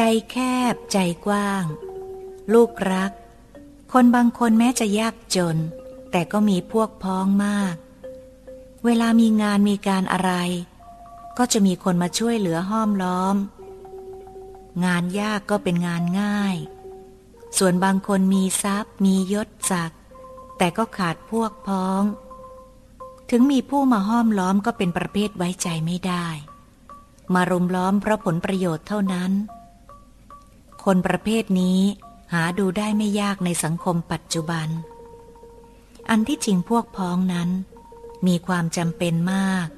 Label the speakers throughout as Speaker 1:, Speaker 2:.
Speaker 1: ใจแคบ ใจกว้าง ลูกรัก คนบางคนแม้จะยากจน แต่ก็มีพวกพ้องมาก เวลามีงานมีการอะไร ก็จะมีคนมาช่วยเหลือห้อมล้อม งานยากก็เป็นงานง่าย ส่วนบางคนมีทรัพย์ มียศศักดิ์แต่ก็ขาดพวกพ้อง ถึงมีผู้มาห้อมล้อมก็เป็นประเภทไว้ใจไม่ได้ มารุมล้อมเพราะผลประโยชน์เท่านั้น คนประเภทนี้หาดูได้ไม่ยากในสังคมปัจจุบัน อันที่จริงพวกพ้องนั้น มีความจำเป็นมาก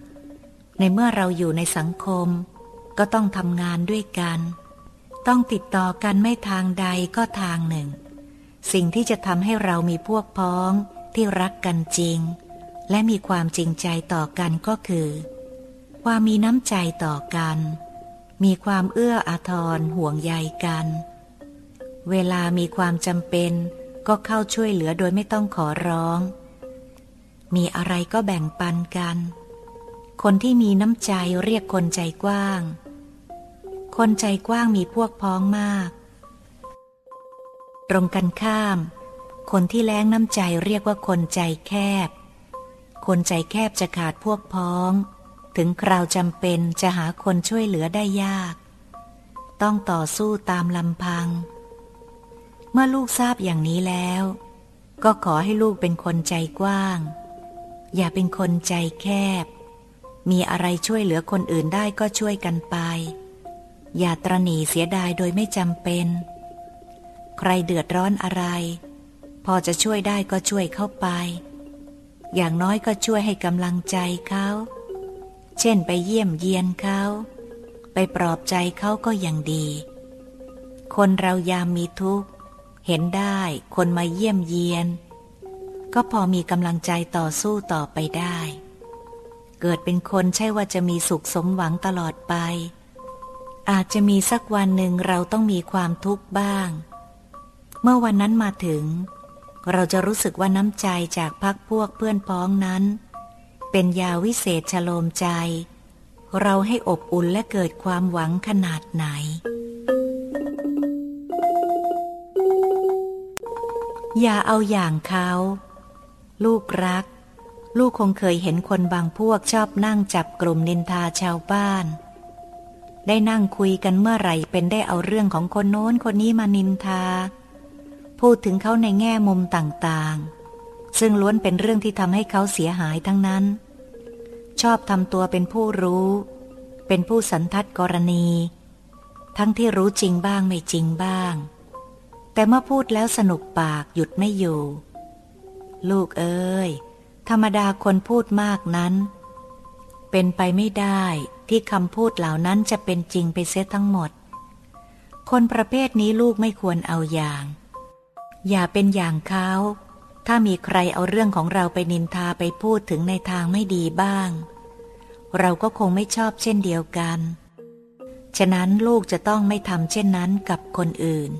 Speaker 1: ในเมื่อเราอยู่ในสังคม ก็ต้องทำงานด้วยกัน ต้องติดต่อกันไม่ทางใดก็ทางหนึ่ง สิ่งที่จะทำให้เรามีพวกพ้องที่รักกันจริง และมีความจริงใจต่อกันก็คือ ความมีน้ำใจต่อกัน มีความเอื้ออาทรห่วงใยกัน เวลามีความจำเป็น ก็เข้าช่วยเหลือโดยไม่ต้องขอร้อง มีอะไรก็แบ่งปันกัน คนที่มีน้ำใจเรียกคนใจกว้าง คนใจกว้างมีพวกพ้องมาก ตรงกันข้าม คนที่แล้งน้ำใจเรียกว่าคนใจแคบ คนใจแคบจะขาดพวกพ้อง ถึงคราวจำเป็นจะหาคนช่วยเหลือได้ยาก ต้องต่อสู้ตามลำพัง เมื่อลูกทราบอย่างนี้แล้ว ก็ขอให้ลูกเป็นคนใจกว้าง อย่าเป็นคนใจแคบ มีอะไรช่วยเหลือคนอื่นได้ก็ช่วยกันไป อย่าตรณีเสียดายโดยไม่จำเป็น ใครเดือดร้อนอะไร พอจะช่วยได้ก็ช่วยเข้าไป อย่างน้อยก็ช่วยให้กำลังใจเขา เช่นไปเยี่ยมเยียนเขา ไปปลอบใจเขาก็ยังดี คนเรายามมีทุกข์ เห็นได้คนมาเยี่ยมเยียน ก็พอมีกำลังใจต่อสู้ต่อไปได้ เกิดเป็นคนใช่ว่าจะมีสุขสมหวังตลอดไป อาจจะมีสักวันหนึ่งเราต้องมีความทุกข์บ้าง เมื่อวันนั้นมาถึง เราจะรู้สึกว่าน้ำใจจากพักพวกเพื่อนพ้องนั้น เป็นยาวิเศษชโลมใจ เราให้อบอุ่นและเกิดความหวังขนาดไหน อย่าเอาอย่างเขา ลูกรัก ลูกคงเคยเห็นคนบางพวกชอบนั่งจับกลุ่มนินทาชาวบ้าน ได้นั่งคุยกันเมื่อไหร่เป็นได้เอาเรื่องของคนโน้นคนนี้มานินทา พูดถึงเขาในแง่มุมต่างๆ ซึ่งล้วนเป็นเรื่องที่ทำให้เขาเสียหายทั้งนั้น ชอบทำตัวเป็นผู้รู้ เป็นผู้สันทัดกรณี ทั้งที่รู้จริงบ้างไม่จริงบ้าง แต่เมื่อพูดแล้วสนุกปากหยุดไม่อยู่ ลูกเอ้ย ธรรมดาคนพูดมากนั้น เป็นไปไม่ได้ที่คำพูดเหล่านั้นจะเป็นจริงไปเสียทั้งหมด คนประเภทนี้ลูกไม่ควรเอาอย่าง อย่าเป็นอย่างเขา ถ้ามีใครเอาเรื่องของเราไปนินทาไปพูดถึงในทางไม่ดีบ้าง เราก็คงไม่ชอบเช่นเดียวกัน ฉะนั้นลูกจะต้องไม่ทำเช่นนั้นกับคนอื่น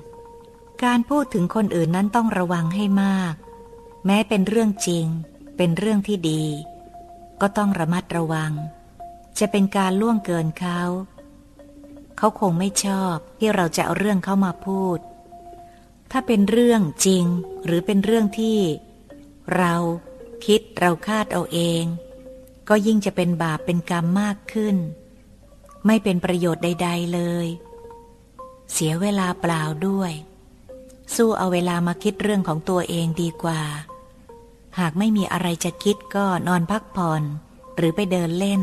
Speaker 1: การพูดถึงคนอื่นนั้นต้องระวังให้มาก แม้เป็นเรื่องจริง เป็นเรื่องที่ดี ก็ต้องระมัดระวัง จะเป็นการล่วงเกินเขา เขาคงไม่ชอบที่เราจะเอาเรื่องเขามาพูด ถ้าเป็นเรื่องจริงหรือเป็นเรื่องที่ เราคิดเราคาดเอาเอง ก็ยิ่งจะเป็นบาปเป็นกรรมมากขึ้น ไม่เป็นประโยชน์ใด ๆเลย เสียเวลาเปล่าด้วย สู้เอาเวลามาคิดเรื่องของตัวเองดีกว่า หากไม่มีอะไรจะคิดก็นอนพักผ่อน หรือไปเดินเล่น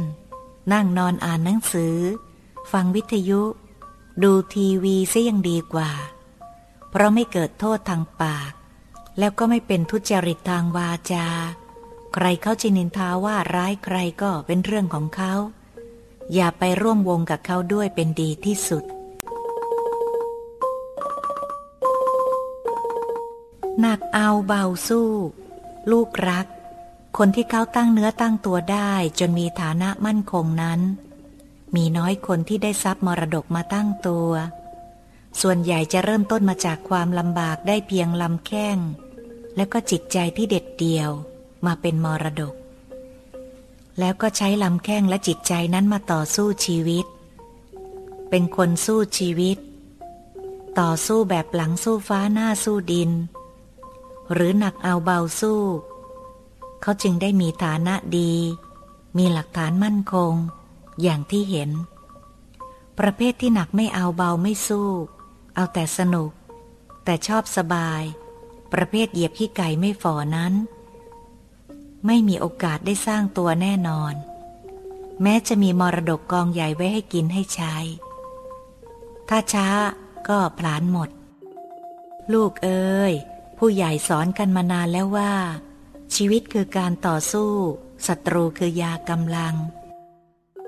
Speaker 1: นั่งนอนอ่านหนังสือ ฟังวิทยุ ดูทีวีซะยังดีกว่า เพราะไม่เกิดโทษทางปาก แล้วก็ไม่เป็นทุจริตทางวาจา ใครเขาจะนินทาว่าร้ายใครก็เป็นเรื่องของเขา อย่าไปร่วมวงกับเขาด้วยเป็นดีที่สุด หนักเอาเบาสู้ ลูกรัก คนที่เขาตั้งเนื้อตั้งตัวได้จนมีฐานะมั่นคงนั้น มีน้อยคนที่ได้ทรัพย์มรดกมาตั้งตัว ส่วนใหญ่จะเริ่มต้นมาจากความลำบากได้เพียงลำแข้ง แล้วก็จิตใจที่เด็ดเดี่ยวมาเป็นมรดก แล้วก็ใช้ลำแข้งและจิตใจนั้นมาต่อสู้ชีวิต เป็นคนสู้ชีวิต ต่อสู้แบบหลังสู้ฟ้าหน้าสู้ดิน หรือหนักเอาเบาสู้ เขาจึงได้มีฐานะดี มีหลักฐานมั่นคง อย่างที่เห็น ประเภทที่หนักไม่เอาเบาไม่สู้ เอาแต่สนุก แต่ชอบสบาย ประเภทเหยียบขี้ไก่ไม่ฝ่อนั้น ไม่มีโอกาสได้สร้างตัวแน่นอน แม้จะมีมรดกกองใหญ่ไว้ให้กินให้ใช้ ถ้าช้าก็พลานหมด ลูกเอ้ย ผู้ใหญ่สอนกันมานานแล้วว่า ชีวิตคือการต่อสู้ศัตรูคือยากำลัง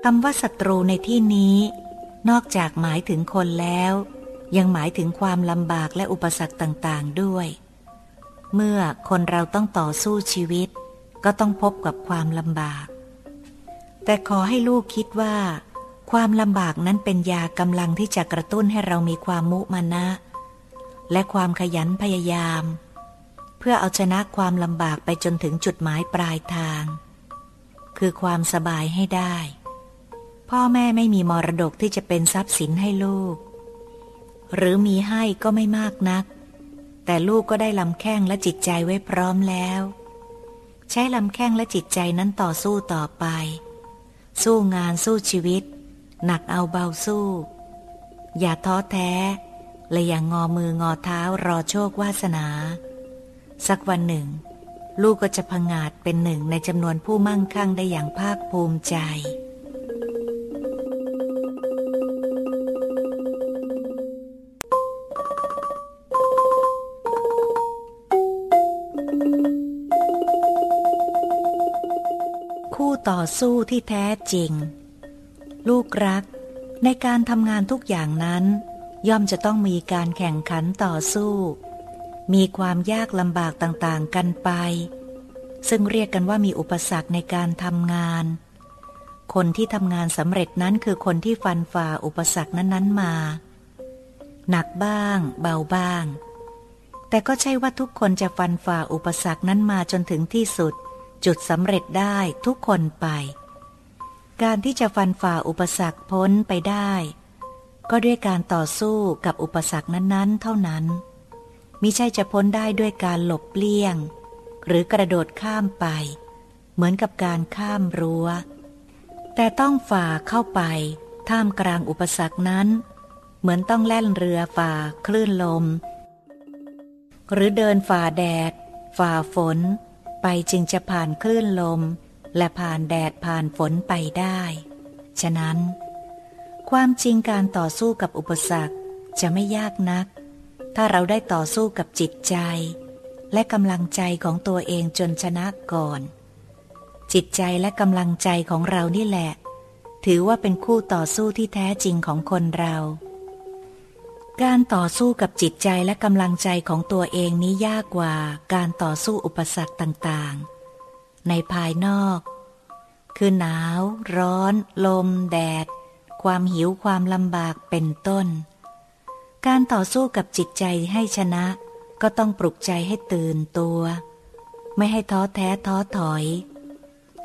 Speaker 1: คำว่าศัตรูในที่นี้ นอกจากหมายถึงคนแล้ว ยังหมายถึงความลำบากและอุปสรรคต่างๆด้วย เมื่อคนเราต้องต่อสู้ชีวิต ก็ต้องพบกับความลำบาก แต่ขอให้ลูกคิดว่า ความลำบากนั้นเป็นยากำลังที่จะกระตุ้นให้เรามีความมุมานะ และความขยันพยายาม เพื่อเอาชนะความลำบากไปจนถึงจุดหมายปลายทาง คือความสบายให้ได้ พ่อแม่ไม่มีมรดกที่จะเป็นทรัพย์สินให้ลูก หรือมีให้ก็ไม่มากนัก แต่ลูกก็ได้ลำแข้งและจิตใจไว้พร้อมแล้ว ใช้ลำแข้งและจิตใจนั้นต่อสู้ต่อไป สู้งานสู้ชีวิต หนักเอาเบาสู้ อย่าท้อแท้ และอย่างงอมืองอเท้ารอโชควาสนา สักวันหนึ่ง ลูกก็จะพงาจเป็นหนึ่งในจำนวนผู้มั่งคั่งได้อย่างภาคภูมิใจ ต่อสู้ที่แท้จริง ลูกรัก ในการทำงานทุกอย่างนั้น ย่อมจะต้องมีการแข่งขันต่อสู้ มีความยากลำบากต่างๆกันไป ซึ่งเรียกกันว่ามีอุปสรรคในการทำงาน คนที่ทำงานสำเร็จนั้นคือคนที่ฟันฝ่าอุปสรรคนั้นๆมา หนักบ้าง เบาบ้าง แต่ก็ใช่ว่าทุกคนจะฟันฝ่าอุปสรรคนั้นมาจนถึงที่สุด จุดสำเร็จได้ทุกคนไป การที่จะฟันฝ่าอุปสรรคพ้นไปได้ ก็ด้วยการต่อสู้กับอุปสรรคนั้นๆ เท่านั้นมิใช่จะพ้นได้ด้วยการหลบเลี่ยง หรือกระโดดข้ามไป เหมือนกับการข้ามรัว้ว แต่ต้องฝ่าเข้าไป ท่ามกลางอุปสรรคนั้น เหมือนต้องแล่นเรือฝ่าคลื่นลม หรือเดินฝ่าแดด ฝ่าฝน ไปจึงจะผ่านคลื่นลม และผ่านแดดผ่านฝนไปได้ ฉะนั้น ความจริงการต่อสู้กับอุปสรรคจะไม่ยากนัก ถ้าเราได้ต่อสู้กับจิตใจ และกำลังใจของตัวเองจนชนะก่อน จิตใจและกำลังใจของเรานี่แหละ ถือว่าเป็นคู่ต่อสู้ที่แท้จริงของคนเรา การต่อสู้กับจิตใจและกำลังใจของตัวเองนี้ยากกว่าการต่อสู้อุปสรรคต่างๆ ในภายนอก คือหนาว ร้อน ลม แดด ความหิวความลำบากเป็นต้น การต่อสู้กับจิตใจให้ชนะ ก็ต้องปลุกใจให้ตื่นตัว ไม่ให้ท้อแท้ท้อถอย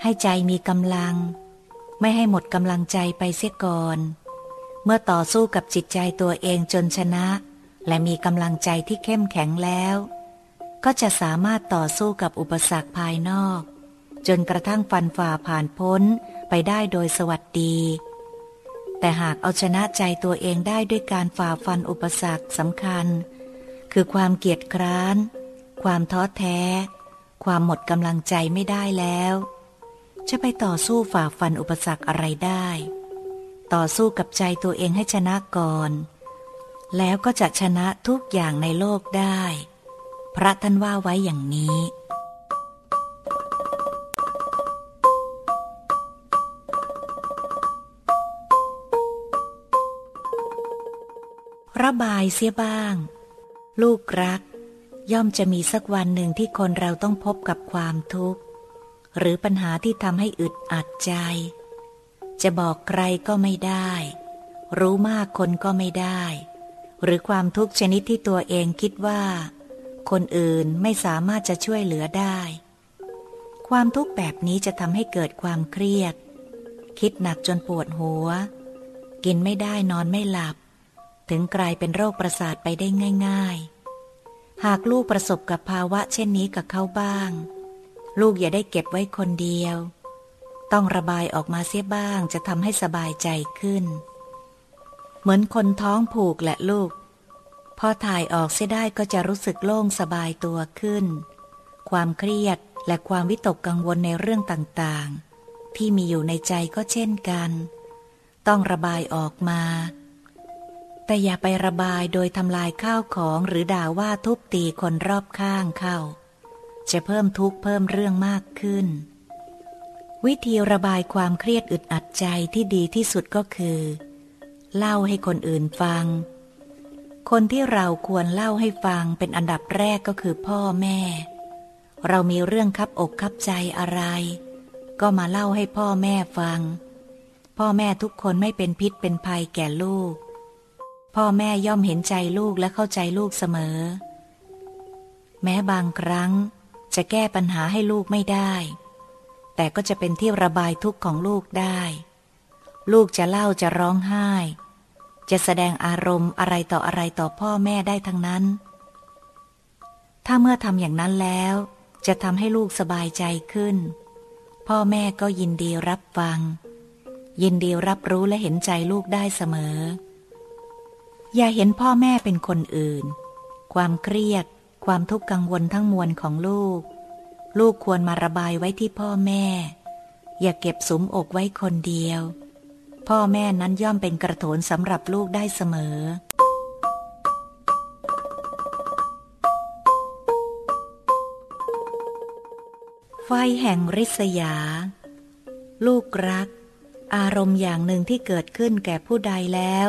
Speaker 1: ให้ใจมีกำลัง ไม่ให้หมดกำลังใจไปเสียก่อน เมื่อต่อสู้กับจิตใจตัวเองจนชนะ และมีกำลังใจที่เข้มแข็งแล้ว ก็จะสามารถต่อสู้กับอุปสรรคภายนอก จนกระทั่งฟันฝ่าผ่านพ้นไปได้โดยสวัสดี แต่หากเอาชนะใจตัวเองได้ด้วยการฝ่าฟันอุปสรรคสำคัญ คือความเกียจคร้าน ความท้อแท้ ความหมดกำลังใจไม่ได้แล้ว จะไปต่อสู้ฝ่าฟันอุปสรรคอะไรได้ ต่อสู้กับใจตัวเองให้ชนะก่อน แล้วก็จะชนะทุกอย่างในโลกได้ พระท่านว่าไว้อย่างนี้ ระบายเสียบ้าง ลูกรัก ย่อมจะมีสักวันหนึ่งที่คนเราต้องพบกับความทุกข์ หรือปัญหาที่ทำให้อึดอัดใจ จะบอกใครก็ไม่ได้ รู้มากคนก็ไม่ได้ หรือความทุกข์ชนิดที่ตัวเองคิดว่า คนอื่นไม่สามารถจะช่วยเหลือได้ ความทุกข์แบบนี้จะทำให้เกิดความเครียด คิดหนักจนปวดหัว กินไม่ได้นอนไม่หลับ ถึงกลายเป็นโรคประสาทไปได้ง่าย ๆ หากลูกประสบกับภาวะเช่นนี้กับเขาบ้าง ลูกอย่าได้เก็บไว้คนเดียว ต้องระบายออกมาเสียบ้างจะทำให้สบายใจขึ้น เหมือนคนท้องผูกแหละลูก พอถ่ายออกเสียได้ก็จะรู้สึกโล่งสบายตัวขึ้น ความเครียดและความวิตกกังวลในเรื่องต่างๆ ที่มีอยู่ในใจก็เช่นกัน ต้องระบายออกมา แต่อย่าไประบายโดยทำลายข้าวของหรือด่าว่าทุบตีคนรอบข้างเข้า จะเพิ่มทุกข์เพิ่มเรื่องมากขึ้น วิธีระบายความเครียดอึดอัดใจที่ดีที่สุดก็คือ เล่าให้คนอื่นฟัง คนที่เราควรเล่าให้ฟังเป็นอันดับแรกก็คือพ่อแม่ เรามีเรื่องคับอกคับใจอะไร ก็มาเล่าให้พ่อแม่ฟัง พ่อแม่ทุกคนไม่เป็นพิษเป็นภัยแก่ลูก พ่อแม่ย่อมเห็นใจลูกและเข้าใจลูกเสมอ แม้บางครั้งจะแก้ปัญหาให้ลูกไม่ได้ แต่ก็จะเป็นที่ระบายทุกข์ของลูกได้ ลูกจะเล่าจะร้องไห้ จะแสดงอารมณ์อะไรต่ออะไรต่อพ่อแม่ได้ทั้งนั้น ถ้าเมื่อทำอย่างนั้นแล้ว จะทำให้ลูกสบายใจขึ้น พ่อแม่ก็ยินดีรับฟัง ยินดีรับรู้และเห็นใจลูกได้เสมอ อย่าเห็นพ่อแม่เป็นคนอื่น ความเครียด ความทุกข์กังวลทั้งมวลของลูก ลูกควรมาระบายไว้ที่พ่อแม่ อย่าเก็บสุมอกไว้คนเดียว พ่อแม่นั้นย่อมเป็นกระโถนสำหรับลูกได้เสมอ ไฟแห่งริษยา ลูกรัก อารมณ์อย่างหนึ่งที่เกิดขึ้นแก่ผู้ใดแล้ว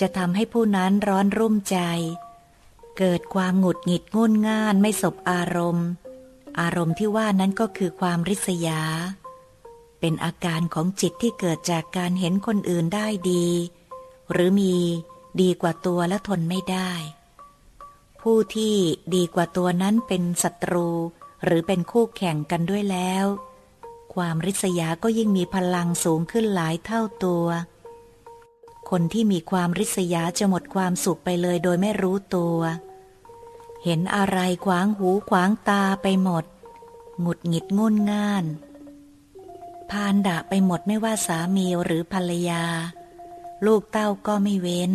Speaker 1: จะทำให้ผู้นั้นร้อนรุ่มใจ เกิดความหงุดหงิดงุนง่านไม่สบอารมณ์ อารมณ์ที่ว่านั้นก็คือความริษยา เป็นอาการของจิตที่เกิดจากการเห็นคนอื่นได้ดี หรือมีดีกว่าตัวและทนไม่ได้ ผู้ที่ดีกว่าตัวนั้นเป็นศัตรู หรือเป็นคู่แข่งกันด้วยแล้ว ความริษยาก็ยิ่งมีพลังสูงขึ้นหลายเท่าตัว คนที่มีความริษยาจะหมดความสุขไปเลยโดยไม่รู้ตัวเเห็นอะไรขวางหูขวางตาไปหมด หงุดหงิดงุนง่านพานด่าไปหมดไม่ว่าสามีหรือภรรยา ลูกเต้าก็ไม่เว้น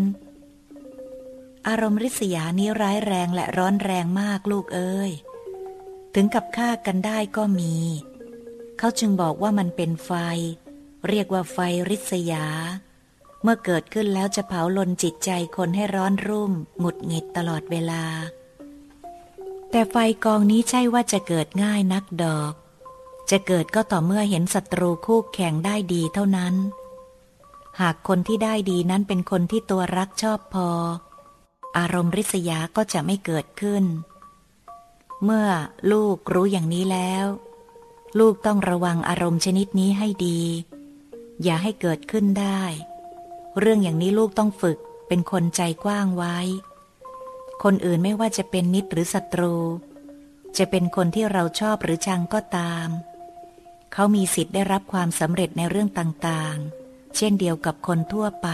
Speaker 1: อารมณ์ริษยานี้ร้ายแรงและร้อนแรงมากลูกเอ้ย ถึงกับฆ่ากันได้ก็มี เขาจึงบอกว่ามันเป็นไฟ เรียกว่าไฟริษยา เมื่อเกิดขึ้นแล้วจะเผาลนจิตใจคนให้ร้อนรุ่มหงุดหงิดตลอดเวลา แต่ไฟกองนี้ใช่ว่าจะเกิดง่ายนักดอก จะเกิดก็ต่อเมื่อเห็นศัตรูคู่แข่งได้ดีเท่านั้น หากคนที่ได้ดีนั้นเป็นคนที่ตัวรักชอบพอ อารมณ์ริษยาก็จะไม่เกิดขึ้น เมื่อลูกรู้อย่างนี้แล้ว ลูกต้องระวังอารมณ์ชนิดนี้ให้ดี อย่าให้เกิดขึ้นได้ เรื่องอย่างนี้ลูกต้องฝึกเป็นคนใจกว้างไว้ คนอื่นไม่ว่าจะเป็นมิตรหรือศัตรู จะเป็นคนที่เราชอบหรือชังก็ตาม เขามีสิทธิ์ได้รับความสำเร็จในเรื่องต่างๆ เช่นเดียวกับคนทั่วไป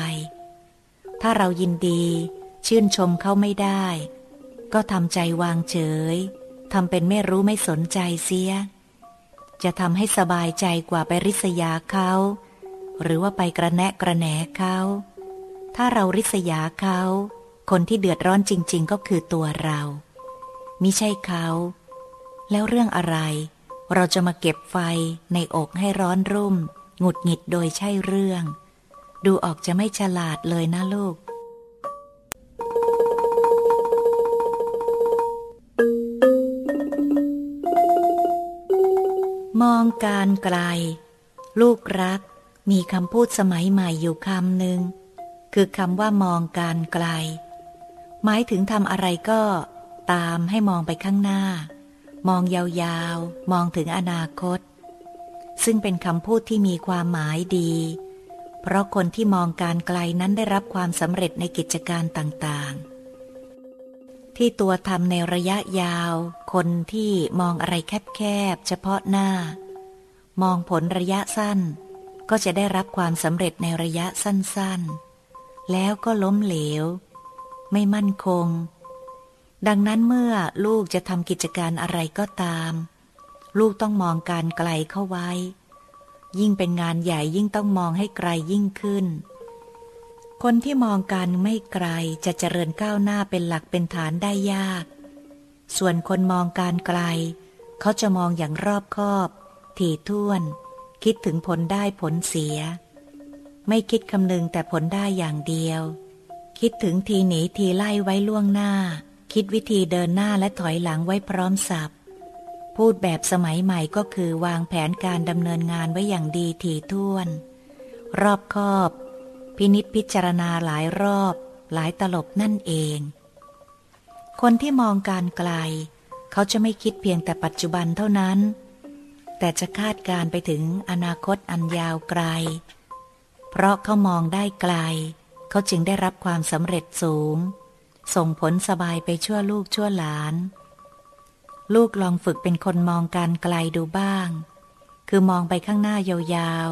Speaker 1: ถ้าเรายินดี ชื่นชมเขาไม่ได้ ก็ทำใจวางเฉยทำเป็นไม่รู้ไม่สนใจเสีย จะทำให้สบายใจกว่าไปริษยาเขา หรือว่าไปกระแนะกระแหนเขา ถ้าเราริษยาเขา คนที่เดือดร้อนจริง ๆ ก็คือตัวเรามิใช่เขา แล้วเรื่องอะไร เราจะมาเก็บไฟในอกให้ร้อนรุ่ม หงุดหงิดโดยใช่เรื่อง ดูออกจะไม่ฉลาดเลยนะลูก มองการไกล ลูกรัก มีคำพูดสมัยใหม่อยู่คำหนึ่งคือคำว่ามองการไกล หมายถึงทำอะไรก็ตามให้มองไปข้างหน้า มองยาวๆ มองถึงอนาคต ซึ่งเป็นคำพูดที่มีความหมายดี เพราะคนที่มองการไกลนั้นได้รับความสำเร็จในกิจการต่างๆ ที่ตัวทำในระยะยาว คนที่มองอะไรแคบๆ เฉพาะหน้า มองผลระยะสั้น ก็จะได้รับความสำเร็จในระยะสั้นๆ แล้วก็ล้มเหลว ไม่มั่นคง ดังนั้นเมื่อลูกจะทำกิจการอะไรก็ตาม ลูกต้องมองการไกลเข้าไว้ ยิ่งเป็นงานใหญ่ยิ่งต้องมองให้ไกลยิ่งขึ้น คนที่มองการไม่ไกลจะเจริญก้าวหน้าเป็นหลักเป็นฐานได้ยาก ส่วนคนมองการไกล เขาจะมองอย่างรอบคอบ ถี่ถ้วน คิดถึงผลได้ผลเสีย ไม่คิดคำนึงแต่ผลได้อย่างเดียว คิดถึงทีหนีทีไล่ไว้ล่วงหน้า คิดวิธีเดินหน้าและถอยหลังไว้พร้อมสับพูดแบบสมัยใหม่ก็คือวางแผนการดำเนินงานไว้อย่างดีถี่ถ้วน รอบคอบ พินิษพิจารณาหลายรอบ หลายตลบนั่นเอง คนที่มองการไกล เขาจะไม่คิดเพียงแต่ปัจจุบันเท่านั้น แต่จะคาดการไปถึงอนาคตอันยาวไกล เพราะเขามองได้ไกล เขาจึงได้รับความสำเร็จสูง ส่งผลสบายไปชั่วลูกชั่วหลาน ลูกลองฝึกเป็นคนมองการไกลดูบ้าง คือมองไปข้างหน้ายาว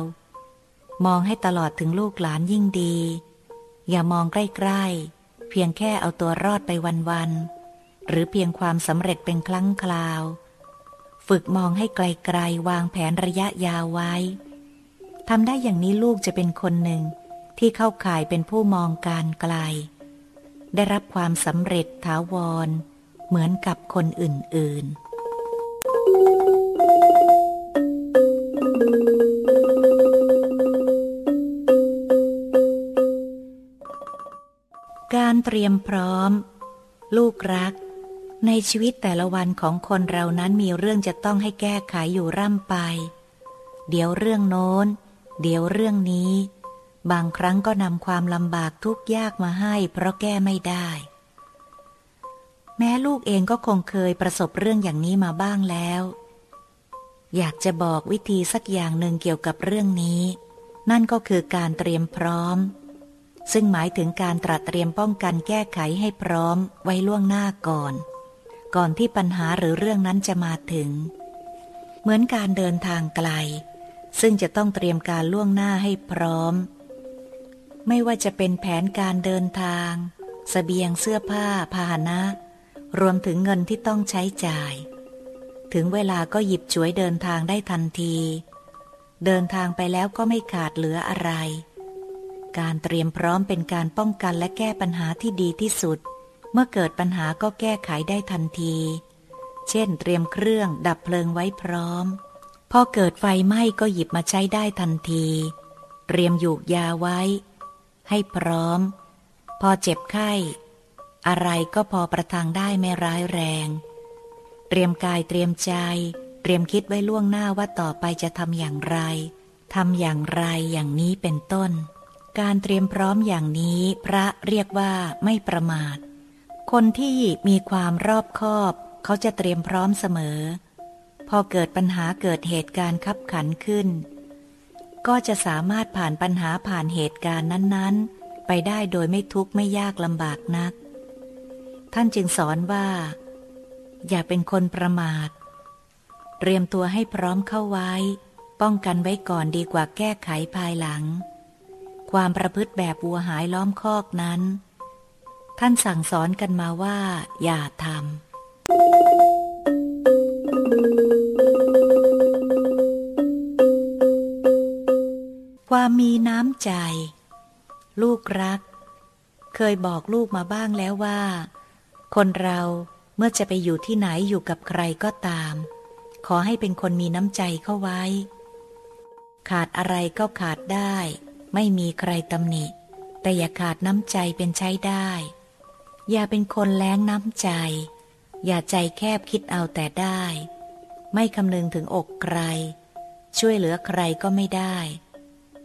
Speaker 1: ๆ มองให้ตลอดถึงลูกหลานยิ่งดี อย่ามองใกล้ๆ เพียงแค่เอาตัวรอดไปวันๆ หรือเพียงความสำเร็จเป็นครั้งคราว ฝึกมองให้ไกลๆ วางแผนระยะยาวไว้ทำได้อย่างนี้ลูกจะเป็นคนหนึ่ง ที่เข้าข่ายเป็นผู้มองการไกล ได้รับความสำเร็จถาวร เหมือนกับคนอื่น ๆ การเตรียมพร้อม ลูกรัก ในชีวิตแต่ละวันของคนเรานั้นมีเรื่องจะต้องให้แก้ไขอยู่ร่ำไป เดี๋ยวเรื่องโน้น เดี๋ยวเรื่องนี้ บางครั้งก็นำความลำบากทุกข์ยากมาให้เพราะแก้ไม่ได้ แม้ลูกเองก็คงเคยประสบเรื่องอย่างนี้มาบ้างแล้ว อยากจะบอกวิธีสักอย่างหนึ่งเกี่ยวกับเรื่องนี้ นั่นก็คือการเตรียมพร้อม ซึ่งหมายถึงการตรัสเตรียมป้องกันแก้ไขให้พร้อมไว้ล่วงหน้าก่อน ก่อนที่ปัญหาหรือเรื่องนั้นจะมาถึง เหมือนการเดินทางไกล ซึ่งจะต้องเตรียมการล่วงหน้าให้พร้อม ไม่ว่าจะเป็นแผนการเดินทางสเสบียงเสื้อผ้าพาหนะ รวมถึงเงินที่ต้องใช้จ่าย ถึงเวลาก็หยิบฉวยเดินทางได้ทันที เดินทางไปแล้วก็ไม่ขาดเหลืออะไร การเตรียมพร้อมเป็นการป้องกันและแก้ปัญหาที่ดีที่สุด เมื่อเกิดปัญหาก็แก้ไขได้ทันที เช่น เตรียมเครื่องดับเพลิงไว้พร้อม พอเกิดไฟไหม้ก็หยิบมาใช้ได้ทันที เตรียมหยูกยาไว้ ให้พร้อม พอเจ็บไข้ อะไรก็พอประทังได้ไม่ร้ายแรง เตรียมกายเตรียมใจ เตรียมคิดไว้ล่วงหน้าว่าต่อไปจะทำอย่างไรทำอย่างไรอย่างนี้เป็นต้น การเตรียมพร้อมอย่างนี้พระเรียกว่าไม่ประมาท คนที่มีความรอบคอบ เขาจะเตรียมพร้อมเสมอ พอเกิดปัญหาเกิดเหตุการณ์ขับขันขึ้น ก็จะสามารถผ่านปัญหาผ่านเหตุการณ์นั้นๆ ไปได้โดยไม่ทุกข์ไม่ยากลำบากนัก ท่านจึงสอนว่า อย่าเป็นคนประมาท เตรียมตัวให้พร้อมเข้าไว้ ป้องกันไว้ก่อนดีกว่าแก้ไขภายหลัง ความประพฤติแบบวัวหายล้อมคอกนั้น ท่านสั่งสอนกันมาว่า อย่าทำ ความมีน้ำใจ ลูกรัก เคยบอกลูกมาบ้างแล้วว่า คนเราเมื่อจะไปอยู่ที่ไหนอยู่กับใครก็ตาม ขอให้เป็นคนมีน้ำใจเข้าไว้ ขาดอะไรก็ขาดได้ ไม่มีใครตำหนิ แต่อย่าขาดน้ำใจเป็นใช้ได้ อย่าเป็นคนแล้งน้ำใจ อย่าใจแคบคิดเอาแต่ได้ ไม่คำนึงถึงอกใคร ช่วยเหลือใครก็ไม่ได้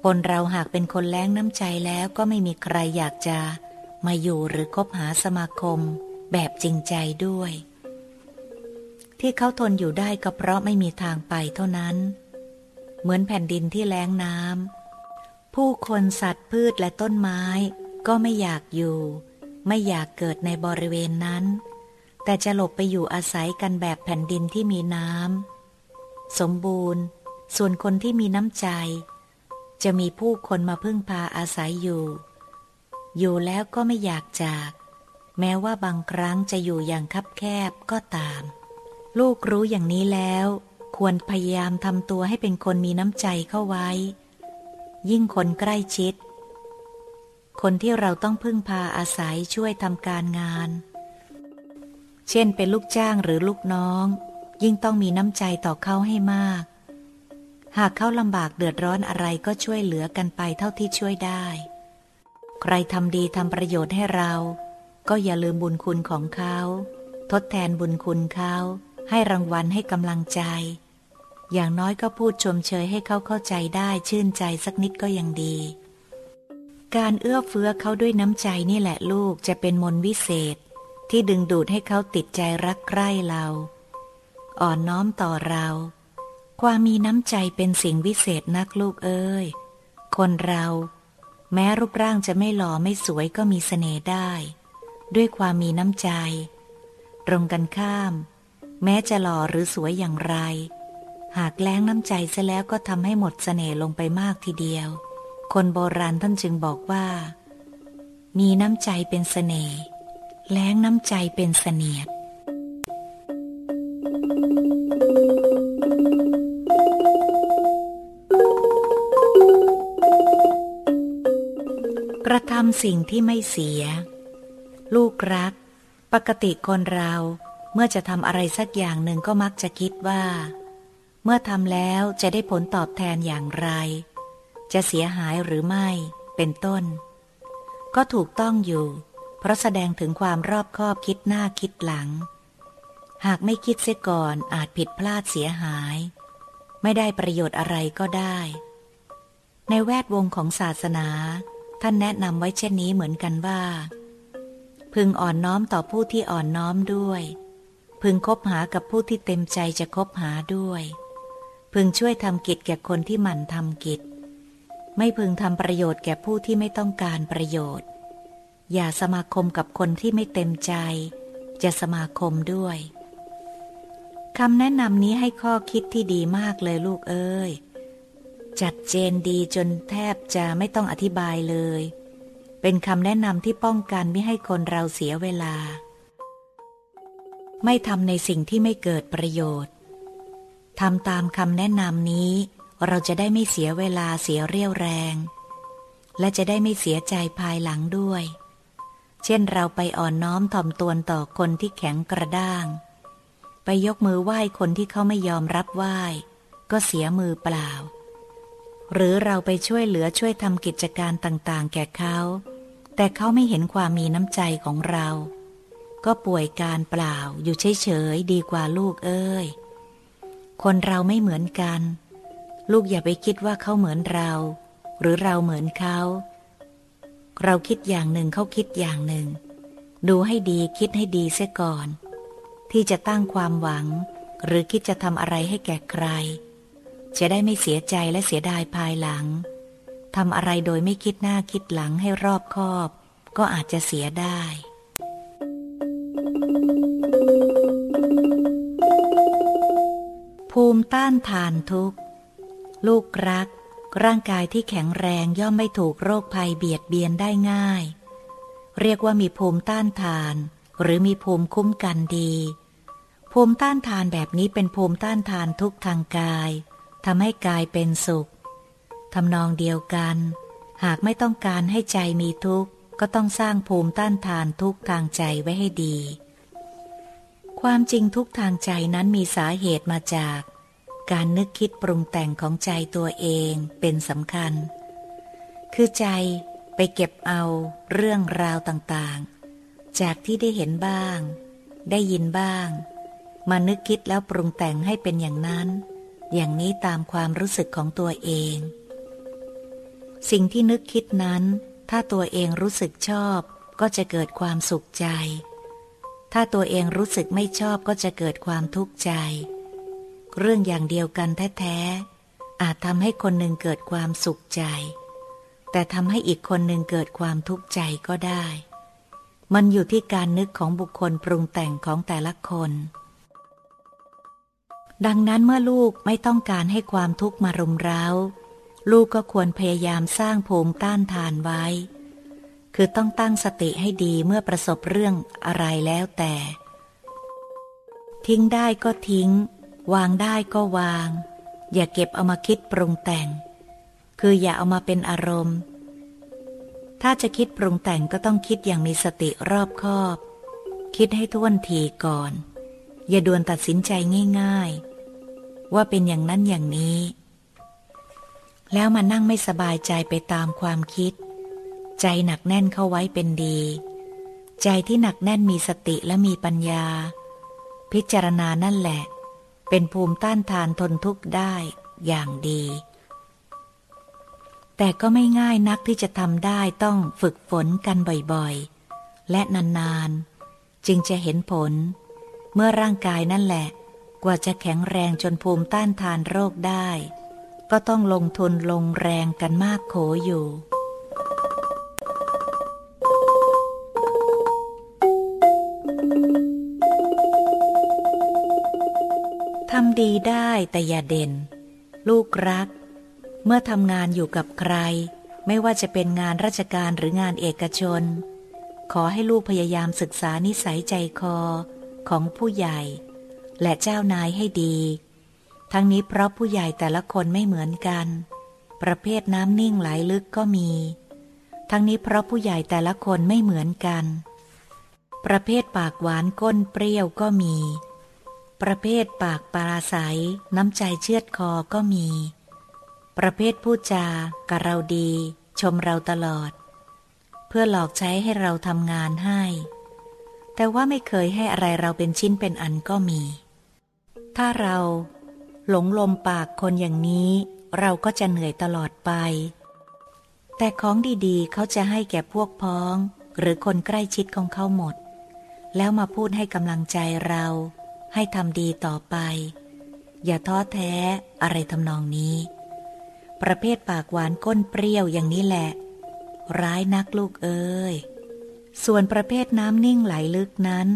Speaker 1: คนเราหากเป็นคนแล้งน้ำใจแล้วก็ไม่มีใครอยากจะมาอยู่หรือคบหาสมาคม แบบจริงใจด้วย ที่เขาทนอยู่ได้ก็เพราะไม่มีทางไปเท่านั้น เหมือนแผ่นดินที่แล้งน้ำผู้คนสัตว์พืชและต้นไม้ ก็ไม่อยากอยู่ ไม่อยากเกิดในบริเวณนั้น แต่จะหลบไปอยู่อาศัยกันแบบแผ่นดินที่มีน้ำสมบูรณ์ ส่วนคนที่มีน้ำใจ จะมีผู้คนมาพึ่งพาอาศัยอยู่ อยู่แล้วก็ไม่อยากจาก แม้ว่าบางครั้งจะอยู่อย่างคับแคบก็ตาม ลูกรู้อย่างนี้แล้ว ควรพยายามทำตัวให้เป็นคนมีน้ำใจเข้าไว้ ยิ่งคนใกล้ชิด คนที่เราต้องพึ่งพาอาศัยช่วยทำการงาน เช่นเป็นลูกจ้างหรือลูกน้อง ยิ่งต้องมีน้ำใจต่อเขาให้มาก หากเขาลำบากเดือดร้อนอะไรก็ช่วยเหลือกันไปเท่าที่ช่วยได้ ใครทำดีทำประโยชน์ให้เรา ก็อย่าลืมบุญคุณของเขา ทดแทนบุญคุณเขา ให้รางวัลให้กำลังใจ อย่างน้อยก็พูดชมเชยให้เขาเข้าใจได้ชื่นใจสักนิดก็ยังดี การเอื้อเฟื้อเขาด้วยน้ำใจนี่แหละลูกจะเป็นมนวิเศษ ที่ดึงดูดให้เขาติดใจรักใคร่เรา อ่อนน้อมต่อเรา ความมีน้ำใจเป็นสิ่งวิเศษนักลูกเอ้ย คนเรา แม้รูปร่างจะไม่หล่อไม่สวยก็มีเสน่ห์ได้ ด้วยความมีน้ำใจ ตรงกันข้าม แม้จะหล่อหรือสวยอย่างไร หากแล้งน้ำใจซะแล้วก็ทำให้หมดสเสน่ห์ลงไปมากทีเดียว คนโบราณท่านจึงบอกว่า มีน้ำใจเป็นสเสน่ห์แล้งน้ำใจเป็นเสนียด ระทำสิ่งที่ไม่เสีย ลูกรัก ปกติคนเราเมื่อจะทำอะไรสักอย่างหนึ่งก็มักจะคิดว่า เมื่อทำแล้วจะได้ผลตอบแทนอย่างไร จะเสียหายหรือไม่ เป็นต้น ก็ถูกต้องอยู่ เพราะแสดงถึงความรอบคอบคิดหน้าคิดหลัง หากไม่คิดเสียก่อนอาจผิดพลาดเสียหาย ไม่ได้ประโยชน์อะไรก็ได้ ในแวดวงของศาสนา ท่านแนะนำไว้เช่นนี้เหมือนกันว่า พึงอ่อนน้อมต่อผู้ที่อ่อนน้อมด้วย พึงคบหากับผู้ที่เต็มใจจะคบหาด้วย พึงช่วยทำกิจแก่คนที่หมั่นทำกิจ ไม่พึงทำประโยชน์แก่ผู้ที่ไม่ต้องการประโยชน์ อย่าสมาคมกับคนที่ไม่เต็มใจ จะสมาคมด้วยคำแนะนำนี้ให้ข้อคิดที่ดีมากเลยลูกเอ้ย จัดเจนดีจนแทบจะไม่ต้องอธิบายเลย เป็นคำแนะนำที่ป้องกันไม่ให้คนเราเสียเวลา ไม่ทำในสิ่งที่ไม่เกิดประโยชน์ทำตามคำแนะนำนี้ เราจะได้ไม่เสียเวลาเสียเรี่ยวแรง และจะได้ไม่เสียใจภายหลังด้วย เช่นเราไปอ่อนน้อมถ่อมตนต่อคนที่แข็งกระด้าง ไปยกมือไหว้คนที่เขาไม่ยอมรับไหว้ ก็เสียมือเปล่า หรือเราไปช่วยเหลือช่วยทำกิจการต่างๆ แก่เขา แต่เขาไม่เห็นความมีน้ำใจของเรา ก็ป่วยการเปล่าอยู่เฉยๆดีกว่าลูกเอ้ย คนเราไม่เหมือนกัน ลูกอย่าไปคิดว่าเขาเหมือนเรา หรือเราเหมือนเขา เราคิดอย่างหนึ่งเขาคิดอย่างหนึ่ง ดูให้ดีคิดให้ดีเสียก่อน ที่จะตั้งความหวัง หรือคิดจะทำอะไรให้แก่ใคร จะได้ไม่เสียใจและเสียดายภายหลังทำอะไรโดยไม่คิดหน้าคิดหลังให้รอบคอบ ก็อาจจะเสียได้ ภูมิต้านทานทุกลูกรัก ร่างกายที่แข็งแรงย่อมไม่ถูกโรคภัยเบียดเบียนได้ง่าย เรียกว่ามีภูมิต้านทาน หรือมีภูมิคุ้มกันดี ภูมิต้านทานแบบนี้เป็นภูมิต้านทานทุกทางกาย ทำให้กายเป็นสุขทำนองเดียวกัน หากไม่ต้องการให้ใจมีทุกข์ ก็ต้องสร้างภูมิต้านทานทุกทางใจไว้ให้ดี ความจริงทุกทางใจนั้นมีสาเหตุมาจาก การนึกคิดปรุงแต่งของใจตัวเองเป็นสำคัญ คือใจไปเก็บเอาเรื่องราวต่างๆ จากที่ได้เห็นบ้าง ได้ยินบ้าง มานึกคิดแล้วปรุงแต่งให้เป็นอย่างนั้น อย่างนี้ตามความรู้สึกของตัวเอง สิ่งที่นึกคิดนั้น ถ้าตัวเองรู้สึกชอบก็จะเกิดความสุขใจ ถ้าตัวเองรู้สึกไม่ชอบก็จะเกิดความทุกข์ใจ เรื่องอย่างเดียวกันแท้ๆ อาจทำให้คนหนึ่งเกิดความสุขใจ แต่ทำให้อีกคนหนึ่งเกิดความทุกข์ใจก็ได้ มันอยู่ที่การนึกของบุคคลปรุงแต่งของแต่ละคน ดังนั้นเมื่อลูกไม่ต้องการให้ความทุกข์มารุมเร้า ลูกก็ควรพยายามสร้างภูมิต้านทานไว้ คือต้องตั้งสติให้ดีเมื่อประสบเรื่องอะไรแล้วแต่ ทิ้งได้ก็ทิ้ง วางได้ก็วาง อย่าเก็บเอามาคิดปรุงแต่ง คืออย่าเอามาเป็นอารมณ์ ถ้าจะคิดปรุงแต่งก็ต้องคิดอย่างมีสติรอบคอบ คิดให้ท่วนทีก่อน อย่าด่วนตัดสินใจง่าย ๆ ว่าเป็นอย่างนั้นอย่างนี้ แล้วมานั่งไม่สบายใจไปตามความคิด ใจหนักแน่นเข้าไว้เป็นดี ใจที่หนักแน่นมีสติและมีปัญญา พิจารณานั่นแหละ เป็นภูมิต้านทานทนทุกข์ได้อย่างดี แต่ก็ไม่ง่ายนักที่จะทำได้ต้องฝึกฝนกันบ่อยๆ และนานๆ จึงจะเห็นผล เมื่อร่างกายนั่นแหละ กว่าจะแข็งแรงจนภูมิต้านทานโรคได้ ก็ต้องลงทุนลงแรงกันมากโขอยู่ ทำดีได้แต่อย่าเด่น ลูกรัก เมื่อทำงานอยู่กับใคร ไม่ว่าจะเป็นงานราชการหรืองานเอกชน ขอให้ลูกพยายามศึกษานิสัยใจคอของผู้ใหญ่ และเจ้านายให้ดี ทั้งนี้เพราะผู้ใหญ่แต่ละคนไม่เหมือนกัน ประเภทน้ำนิ่งไหลลึกก็มี ทั้งนี้เพราะผู้ใหญ่แต่ละคนไม่เหมือนกัน ประเภทปากหวานก้นเปรี้ยวก็มี ประเภทปากปราศัย น้ำใจเชือดคอก็มี ประเภทพูดจากะเราดี ชมเราตลอด เพื่อหลอกใช้ให้เราทำงานให้แต่ว่าไม่เคยให้อะไรเราเป็นชิ้นเป็นอันก็มี ถ้าเราหลงลมปากคนอย่างนี้เราก็จะเหนื่อยตลอดไป แต่ของดีๆ เขาจะให้แก่พวกพ้อง หรือคนใกล้ชิดของเขาหมด แล้วมาพูดให้กำลังใจเรา ให้ทำดีต่อไป อย่าท้อแท้อะไรทำนองนี้ ประเภทปากหวานก้นเปรี้ยวอย่างนี้แหละ ร้ายนักลูกเอ้ย ส่วนประเภทน้ำนิ่งไหลลึกนั้น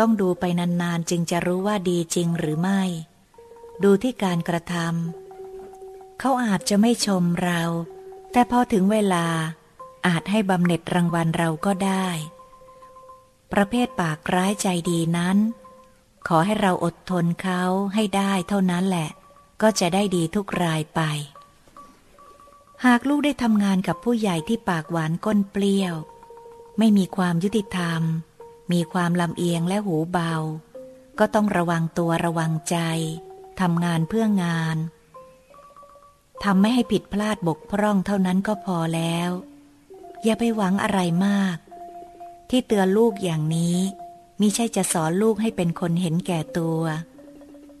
Speaker 1: ต้องดูไปนานๆจึงจะรู้ว่าดีจริงหรือไม่ ดูที่การกระทำเขาอาจจะไม่ชมเรา แต่พอถึงเวลาอาจให้บำเหน็จรางวัลเราก็ได้ ประเภทปากร้ายใจดีนั้น ขอให้เราอดทนเขาให้ได้เท่านั้นแหละ ก็จะได้ดีทุกรายไป หากลูกได้ทำงานกับผู้ใหญ่ที่ปากหวานก้นเปรี้ยว ไม่มีความยุติธรรม มีความลำเอียงและหูเบา ก็ต้องระวังตัวระวังใจทำงานเพื่องานทำไม่ให้ผิดพลาดบกพร่องเท่านั้นก็พอแล้ว อย่าไปหวังอะไรมาก ที่เตือนลูกอย่างนี้มิใช่จะสอนลูกให้เป็นคนเห็นแก่ตัว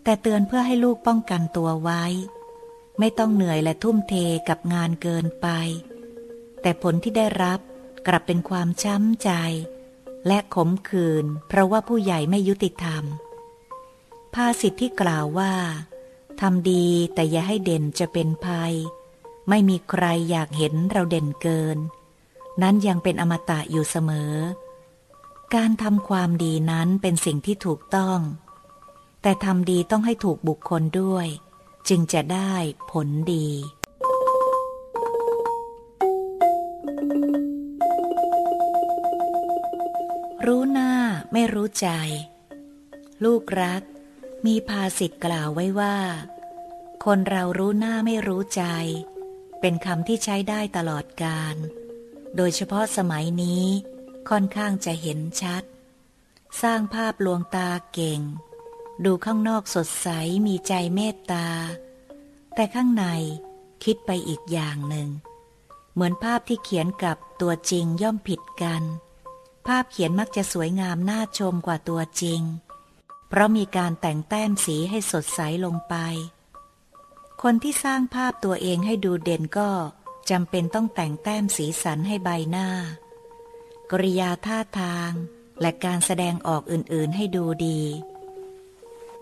Speaker 1: แต่เตือนเพื่อให้ลูกป้องกันตัวไว้ ไม่ต้องเหนื่อยและทุ่มเทกับงานเกินไป แต่ผลที่ได้รับกลับเป็นความช้ำใจ และขมขื่นเพราะว่าผู้ใหญ่ไม่ยุติธรรม ภาษิตที่กล่าวว่าทำดีแต่อย่าให้เด่นจะเป็นภัย ไม่มีใครอยากเห็นเราเด่นเกิน นั้นยังเป็นอมตะอยู่เสมอ การทำความดีนั้นเป็นสิ่งที่ถูกต้อง แต่ทำดีต้องให้ถูกบุคคลด้วย จึงจะได้ผลดี รู้หน้าไม่รู้ใจ ลูกรัก มีภาษิตกล่าวไว้ว่า คนเรารู้หน้าไม่รู้ใจ เป็นคำที่ใช้ได้ตลอดการ โดยเฉพาะสมัยนี้ค่อนข้างจะเห็นชัด สร้างภาพลวงตาเก่ง ดูข้างนอกสดใสมีใจเมตตา แต่ข้างในคิดไปอีกอย่างหนึ่ง เหมือนภาพที่เขียนกับตัวจริงย่อมผิดกัน ภาพเขียนมักจะสวยงามน่าชมกว่าตัวจริง เพราะมีการแต่งแต้มสีให้สดใสลงไป คนที่สร้างภาพตัวเองให้ดูเด่นก็จำเป็นต้องแต่งแต้มสีสันให้ใบหน้า กริยาท่าทางและการแสดงออกอื่นๆให้ดูดี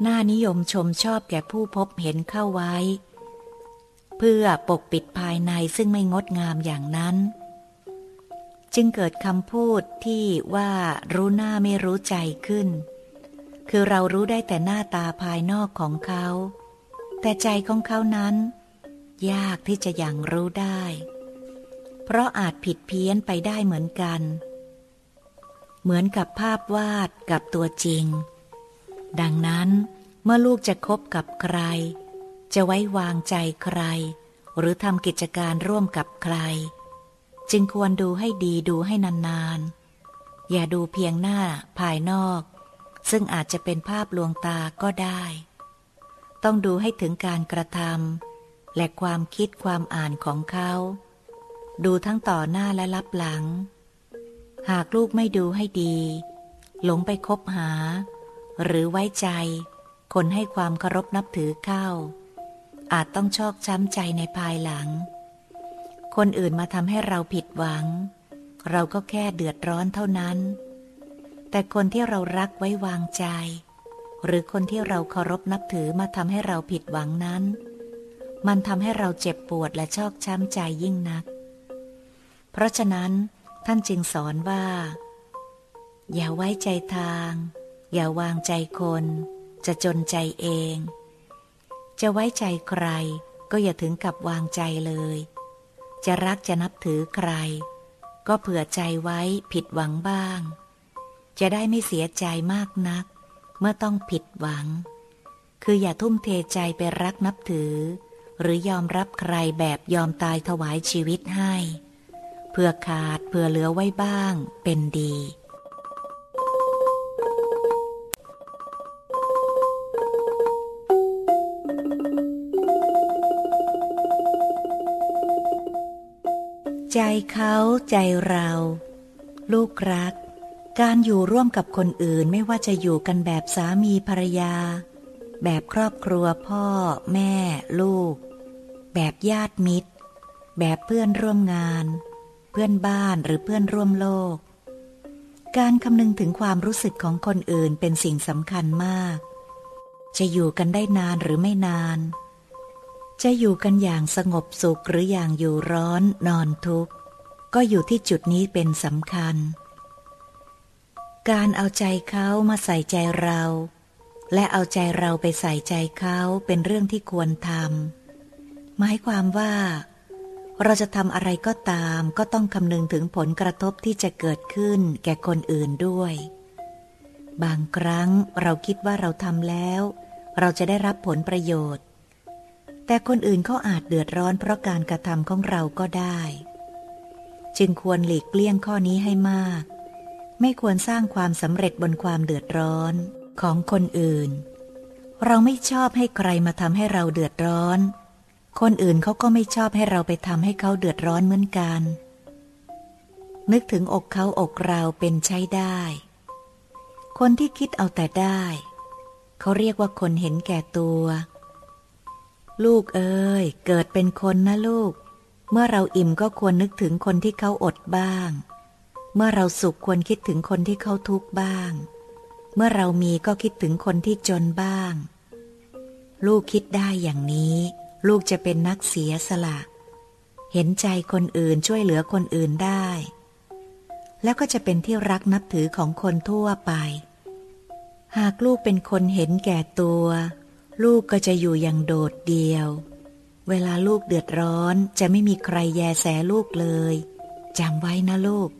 Speaker 1: น้านิยมชมชอบแก่ผู้พบเห็นเข้าไว้ เพื่อปกปิดภายในซึ่งไม่งดงามอย่างนั้น จึงเกิดคำพูดที่ว่ารู้หน้าไม่รู้ใจขึ้น คือเรารู้ได้แต่หน้าตาภายนอกของเขา แต่ใจของเขานั้น ยากที่จะอย่างรู้ได้ เพราะอาจผิดเพี้ยนไปได้เหมือนกัน เหมือนกับภาพวาดกับตัวจริง ดังนั้นเมื่อลูกจะคบกับใคร จะไว้วางใจใคร หรือทำกิจการร่วมกับใคร จึงควรดูให้ดีดูให้นานๆ อย่าดูเพียงหน้าภายนอก ซึ่งอาจจะเป็นภาพลวงตาก็ได้ ต้องดูให้ถึงการกระทำและความคิดความอ่านของเขา ดูทั้งต่อหน้าและลับหลัง หากลูกไม่ดูให้ดี หลงไปคบหา หรือไว้ใจ คนให้ความเคารพนับถือเข้า อาจต้องชอกช้ำใจในภายหลัง คนอื่นมาทำให้เราผิดหวัง เราก็แค่เดือดร้อนเท่านั้น แต่คนที่เรารักไว้วางใจ หรือคนที่เราเคารพนับถือมาทำให้เราผิดหวังนั้น มันทำให้เราเจ็บปวดและชอกช้ำใจยิ่งนัก เพราะฉะนั้นท่านจึงสอนว่า อย่าไว้ใจทาง อย่าวางใจคน จะจนใจเอง จะไว้ใจใครก็อย่าถึงกับวางใจเลย จะรักจะนับถือใคร ก็เผื่อใจไว้ผิดหวังบ้าง จะได้ไม่เสียใจมากนัก เมื่อต้องผิดหวัง คืออย่าทุ่มเทใจไปรักนับถือ หรือยอมรับใครแบบยอมตายถวายชีวิตให้ เพื่อขาดเพื่อเหลือไว้บ้างเป็นดี ใจเขาใจเรา ลูกรัก การอยู่ร่วมกับคนอื่นไม่ว่าจะอยู่กันแบบสามีภรรยา แบบครอบครัวพ่อ แม่ ลูก แบบญาติมิตร แบบเพื่อนร่วมงาน เพื่อนบ้านหรือเพื่อนร่วมโลก การคำนึงถึงความรู้สึกของคนอื่นเป็นสิ่งสำคัญมาก จะอยู่กันได้นานหรือไม่นาน จะอยู่กันอย่างสงบสุขหรืออย่างอยู่ร้อนนอนทุกข์ ก็อยู่ที่จุดนี้เป็นสำคัญ การเอาใจเขามาใส่ใจเรา และเอาใจเราไปใส่ใจเขาเป็นเรื่องที่ควรทำหมายความว่า เราจะทำอะไรก็ตามก็ต้องคำนึงถึงผลกระทบที่จะเกิดขึ้นแก่คนอื่นด้วย บางครั้งเราคิดว่าเราทำแล้ว เราจะได้รับผลประโยชน์ แต่คนอื่นเขาอาจเดือดร้อนเพราะการกระทำของเราก็ได้ จึงควรหลีกเลี่ยงข้อนี้ให้มาก ไม่ควรสร้างความสำเร็จบนความเดือดร้อนของคนอื่น เราไม่ชอบให้ใครมาทำให้เราเดือดร้อน คนอื่นเขาก็ไม่ชอบให้เราไปทำให้เขาเดือดร้อนเหมือนกัน นึกถึงอกเขาอกเราเป็นใช้ได้ คนที่คิดเอาแต่ได้ เขาเรียกว่าคนเห็นแก่ตัว ลูกเอ้ย เกิดเป็นคนนะลูก เมื่อเราอิ่มก็ควรนึกถึงคนที่เขาอดบ้าง เมื่อเราสุขควรคิดถึงคนที่เขาทุกข์บ้าง เมื่อเรามีก็คิดถึงคนที่จนบ้าง ลูกคิดได้อย่างนี้ ลูกจะเป็นนักเสียสละ เห็นใจคนอื่นช่วยเหลือคนอื่นได้ แล้วก็จะเป็นที่รักนับถือของคนทั่วไป หากลูกเป็นคนเห็นแก่ตัว ลูกก็จะอยู่อย่างโดดเดียว เวลาลูกเดือดร้อนจะไม่มีใครแยแสลูกเลยจำไว้นะลูก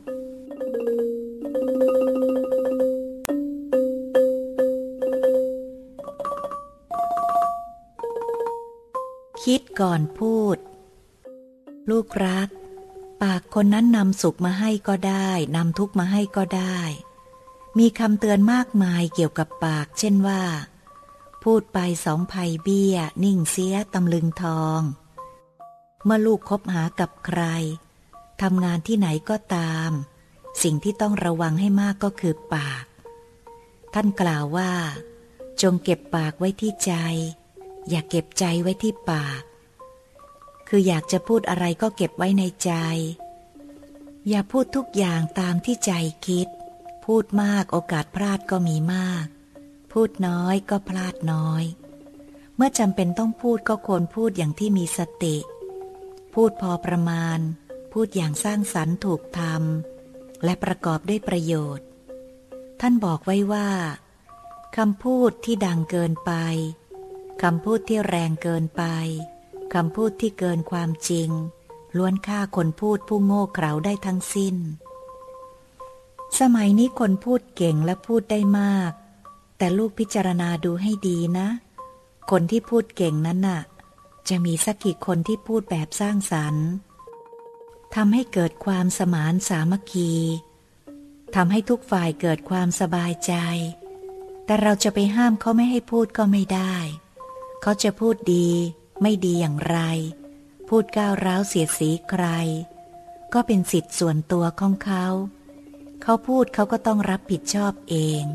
Speaker 1: คิดก่อนพูด ลูกรัก ปากคนนั้นนำสุขมาให้ก็ได้นำทุกมาให้ก็ได้ มีคำเตือนมากมายเกี่ยวกับปาก เช่นว่า พูดไปสองภัยเบี้ย นิ่งเสียตำลึงทอง เมื่อลูกคบหากับใครทำงานที่ไหนก็ตาม สิ่งที่ต้องระวังให้มากก็คือปาก ท่านกล่าวว่า จงเก็บปากไว้ที่ใจ อย่าเก็บใจไว้ที่ปาก คืออยากจะพูดอะไรก็เก็บไว้ในใจ อย่าพูดทุกอย่างตามที่ใจคิด พูดมากโอกาสพลาดก็มีมาก พูดน้อยก็พลาดน้อย เมื่อจำเป็นต้องพูดก็ควรพูดอย่างที่มีสติ พูดพอประมาณ พูดอย่างสร้างสรรค์ถูกทำและประกอบด้วยประโยชน์ ท่านบอกไว้ว่าคำพูดที่ดังเกินไปคำพูดที่แรงเกินไปคำพูดที่เกินความจริง ล้วนฆ่าคนพูดผู้โง่เขลาได้ทั้งสิ้น สมัยนี้คนพูดเก่งและพูดได้มาก แต่ลูกพิจารณาดูให้ดีนะ คนที่พูดเก่งนั้นน่ะ จะมีสักกี่คนที่พูดแบบสร้างสรรค์ทำให้เกิดความสมานสามัคคีทำให้ทุกฝ่ายเกิดความสบายใจ แต่เราจะไปห้ามเขาไม่ให้พูดก็ไม่ได้ เขาจะพูดดี ไม่ดีอย่างไร พูดก้าวร้าวเสียดสีใคร ก็เป็นสิทธิ์ส่วนตัวของเขา เขาพูดเขาก็ต้องรับผิดชอบเอง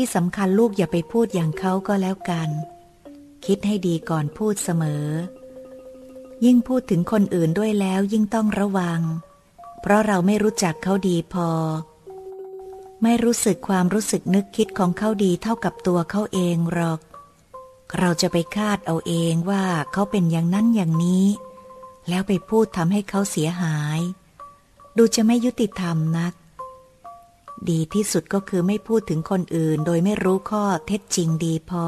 Speaker 1: ที่สำคัญลูกอย่าไปพูดอย่างเขาก็แล้วกัน คิดให้ดีก่อนพูดเสมอ ยิ่งพูดถึงคนอื่นด้วยแล้วยิ่งต้องระวัง เพราะเราไม่รู้จักเขาดีพอ ไม่รู้สึกความรู้สึกนึกคิดของเขาดีเท่ากับตัวเขาเองหรอก เราจะไปคาดเอาเองว่าเขาเป็นอย่างนั้นอย่างนี้ แล้วไปพูดทำให้เขาเสียหาย ดูจะไม่ยุติธรรมนัก ดีที่สุดก็คือไม่พูดถึงคนอื่น โดยไม่รู้ข้อเท็จจริงดีพอ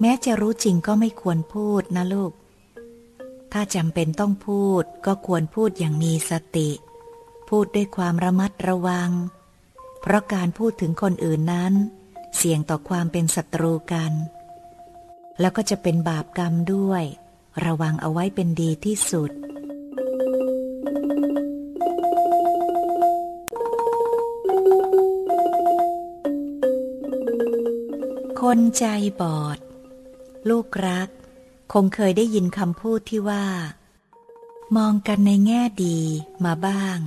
Speaker 1: แม้จะรู้จริงก็ไม่ควรพูดนะลูก ถ้าจำเป็นต้องพูดก็ควรพูดอย่างมีสติ พูดด้วยความระมัดระวัง เพราะการพูดถึงคนอื่นนั้น เสี่ยงต่อความเป็นศัตรูกัน แล้วก็จะเป็นบาปกรรมด้วย ระวังเอาไว้เป็นดีที่สุด คนใจบอด ลูกรัก คงเคยได้ยินคำพูดที่ว่า มองกันในแง่ดีมาบ้าง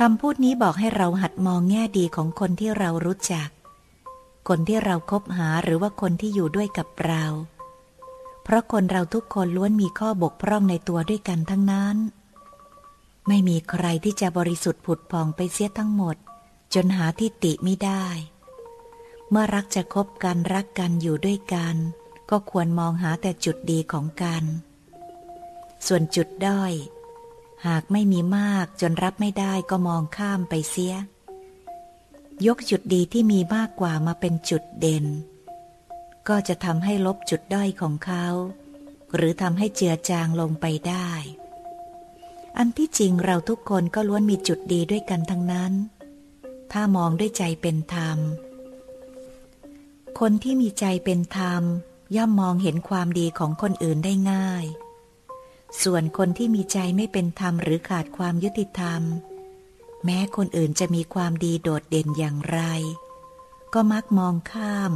Speaker 1: คำพูดนี้บอกให้เราหัดมองแง่ดีของคนที่เรารู้จัก คนที่เราครบหาหรือว่าคนที่อยู่ด้วยกับเรา เพราะคนเราทุกคนล้วนมีข้อบกพร่องในตัวด้วยกันทั้งนั้น ไม่มีใครที่จะบริสุทธิ์ผุดพองไปเสียทั้งหมด จนหาที่ติไม่ได้ เมื่อรักจะคบกันรักกันอยู่ด้วยกัน ก็ควรมองหาแต่จุดดีของกัน ส่วนจุดด้อย หากไม่มีมากจนรับไม่ได้ก็มองข้ามไปเสีย ยกจุดดีที่มีมากกว่ามาเป็นจุดเด่น ก็จะทำให้ลบจุดด้อยของเขา หรือทำให้เจือจางลงไปได้ อันที่จริงเราทุกคนก็ล้วนมีจุดดีด้วยกันทั้งนั้น ถ้ามองด้วยใจเป็นธรรม คนที่มีใจเป็นธรรม ย่อมมองเห็นความดีของคนอื่นได้ง่าย ส่วนคนที่มีใจไม่เป็นธรรมหรือขาดความยุติธรรม แม้คนอื่นจะมีความดีโดดเด่นอย่างไร ก็มักมองข้าม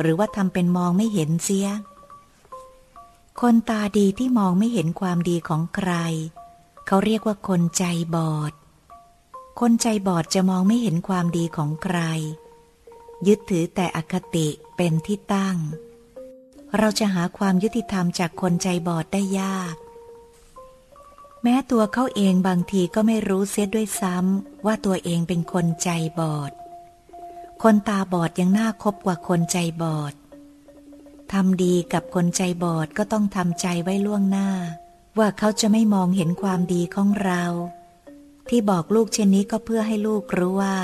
Speaker 1: หรือว่าทำเป็นมองไม่เห็นเสีย คนตาดีที่มองไม่เห็นความดีของใคร เขาเรียกว่าคนใจบอด คนใจบอดจะมองไม่เห็นความดีของใคร ยึดถือแต่อคติเป็นที่ตั้ง เราจะหาความยุติธรรมจากคนใจบอดได้ยาก แม้ตัวเขาเองบางทีก็ไม่รู้เสียด้วยซ้ำว่าตัวเองเป็นคนใจบอด คนตาบอดยังน่าคบกว่าคนใจบอดทำดีกับคนใจบอดก็ต้องทำใจไว้ล่วงหน้า ว่าเขาจะไม่มองเห็นความดีของเรา ที่บอกลูกเช่นนี้ก็เพื่อให้ลูกรู้ว่า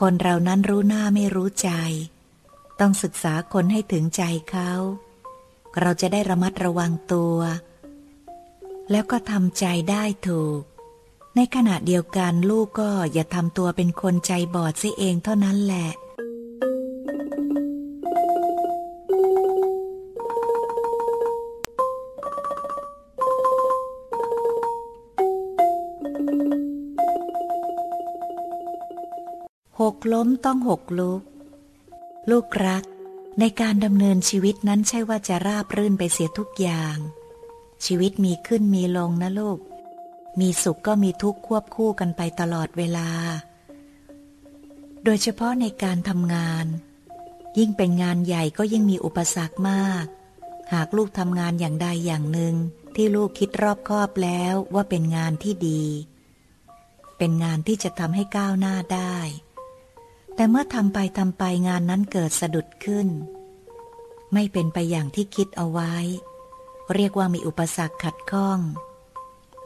Speaker 1: คนเรานั้นรู้หน้าไม่รู้ใจ ต้องศึกษาคนให้ถึงใจเขา เราจะได้ระมัดระวังตัว แล้วก็ทำใจได้ถูก ในขณะเดียวกันลูกก็อย่าทำตัวเป็นคนใจบอดซิเองเท่านั้นแหละ กล้มต้องหกลุก ลูกรัก ในการดำเนินชีวิตนั้นใช่ว่าจะราบรื่นไปเสียทุกอย่าง ชีวิตมีขึ้นมีลงนะลูก มีสุขก็มีทุกข์ควบคู่กันไปตลอดเวลา โดยเฉพาะในการทำงาน ยิ่งเป็นงานใหญ่ก็ยิ่งมีอุปสรรคมาก หากลูกทำงานอย่างใดอย่างหนึ่งที่ลูกคิดรอบคอบแล้วว่าเป็นงานที่ดี เป็นงานที่จะทำให้ก้าวหน้าได้ แต่เมื่อทำไปทำไปงานนั้นเกิดสะดุดขึ้น ไม่เป็นไปอย่างที่คิดเอาไว้ เรียกว่ามีอุปสรรคขัดข้อง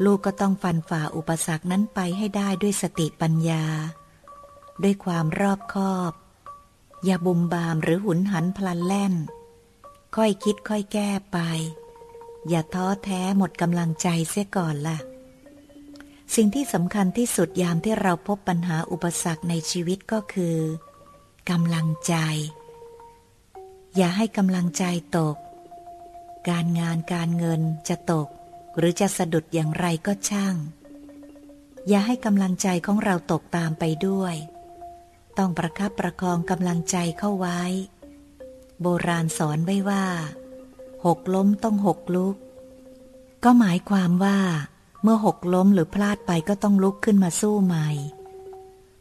Speaker 1: ลูกก็ต้องฟันฝ่าอุปสรรคนั้นไปให้ได้ด้วยสติปัญญา ด้วยความรอบคอบ อย่าบุมบามหรือหุนหันพลันแล่น ค่อยคิดค่อยแก้ไป อย่าท้อแท้หมดกำลังใจเสียก่อนละ่ะ สิ่งที่สำคัญที่สุดยามที่เราพบปัญหาอุปสรรคในชีวิตก็คือกำลังใจ อย่าให้กำลังใจตก การงานการเงินจะตก หรือจะสะดุดอย่างไรก็ช่าง อย่าให้กำลังใจของเราตกตามไปด้วย ต้องประคับประคองกำลังใจเข้าไว้ โบราณสอนไว้ว่า หกล้มต้องหกลุก ก็หมายความว่า เมื่อหกล้มหรือพลาดไปก็ต้องลุกขึ้นมาสู้ใหม่